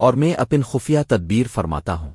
اور میں اپن خفیہ تدبیر فرماتا ہوں۔